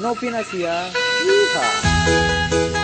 no opina así, hija.